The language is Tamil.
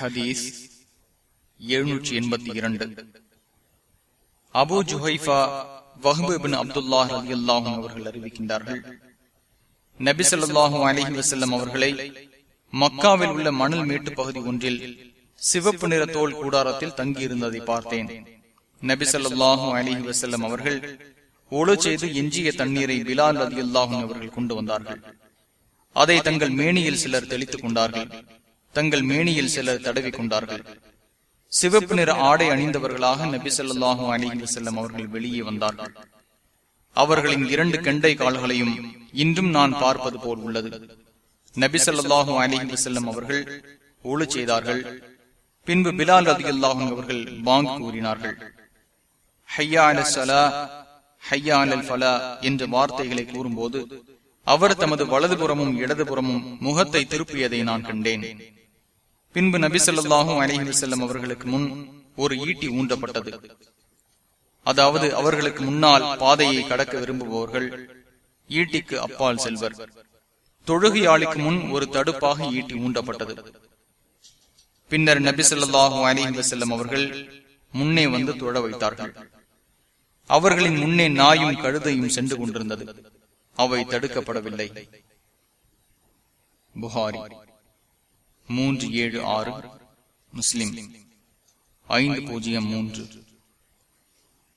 ஹதீஸ் எழுநூற்றி எண்பத்தி இரண்டு. அபு ஜுஹைஃபா வஹ்பின் அப்துல்லா அலி அல்லாஹும் அவர்கள் அறிவிக்கின்றார்கள். நபி சொல்லாஹும் அலஹி வசல்லம் அவர்களை மக்காவில் உள்ள மணல் மேட்டு பகுதி ஒன்றில் சிவப்பு நிற தோல் கூடாரத்தில் தங்கியிருந்ததை பார்த்தேன். நபி சொல்லாஹும் அலிஹி வசல்லம் அவர்கள் ஒழு செய்து எஞ்சிய தண்ணீரை பிலால் அலி அல்லாஹும் அவர்கள் கொண்டு வந்தார்கள். அதை தங்கள் மேனியில் சிலர் தெளித்துக் கொண்டார்கள். தங்கள் மேனியில் சிலர் தடவி கொண்டார்கள் சிவப்பு நிற ஆடை அணிந்தவர்களாக நபி சொல்லாஹு அணிந்து செல்லும் அவர்கள் வெளியே வந்தார்கள். அவர்களின் இரண்டு கெண்டை கால்களையும் இன்றும் நான் பார்ப்பது போல் உள்ளது. நபி சொல்லாஹு அணிந்து செல்லும் அவர்கள் ஒழு செய்தார்கள். பின்பு பிலால் அதி அல்லாஹும் அவர்கள் பாங் கூறினார்கள். ஹையா அல சலா ஹையா அல் ஃபலா என்ற வார்த்தைகளை கூறும்போது அவர் தமது வலதுபுறமும் இடதுபுறமும் முகத்தை திருப்பியதை நான் கண்டேன். பின்பு நபிசல்லாஹும் சொல்லாஹும் அலிஹி செல்லம் அவர்களுக்கு முன் ஒரு ஈட்டி ஊண்டப்பட்டது அதாவது அவர்களுக்கு முன்னால் பாதையை கடக்க விரும்புபவர்கள் ஈட்டிக்கு அப்பால் செல்வர். தொழுகையாளிக்கு முன் ஒரு தடுப்பாக ஈட்டி ஊண்டப்பட்டது பின்னர் நபி சொல்லாஹும் அலிஹி செல்லம் அவர்கள் முன்னே வந்து தொழ வைத்தார்கள். அவர்களின் முன்னே நாயும் கழுதையும் சென்று கொண்டிருந்தது. அவை தடுக்கப்படவில்லை. புகாரி. மூன்று ஏழு ஆறு முஸ்லிம். ஐந்து பூஜ்ஜியம் மூன்று.